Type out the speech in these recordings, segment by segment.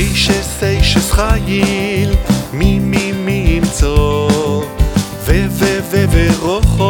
אישס אישס חייל, מי מי מי ימצוא, ו ו ו ורוחו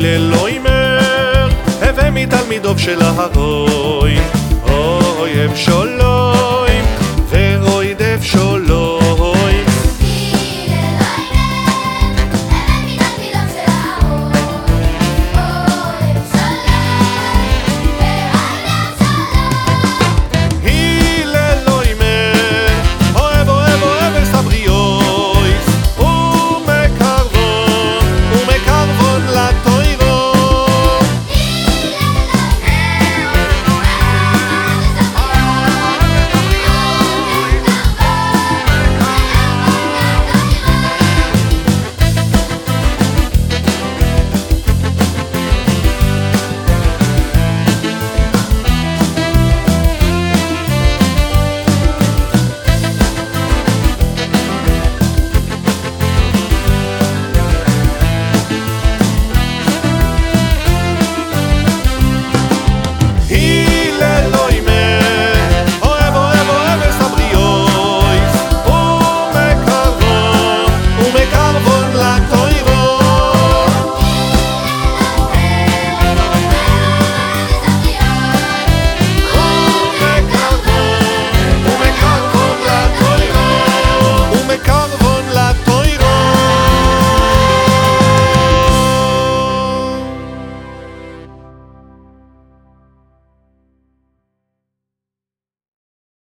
ללא הימר, הווה מתלמידוב של ההרוי, אויב שול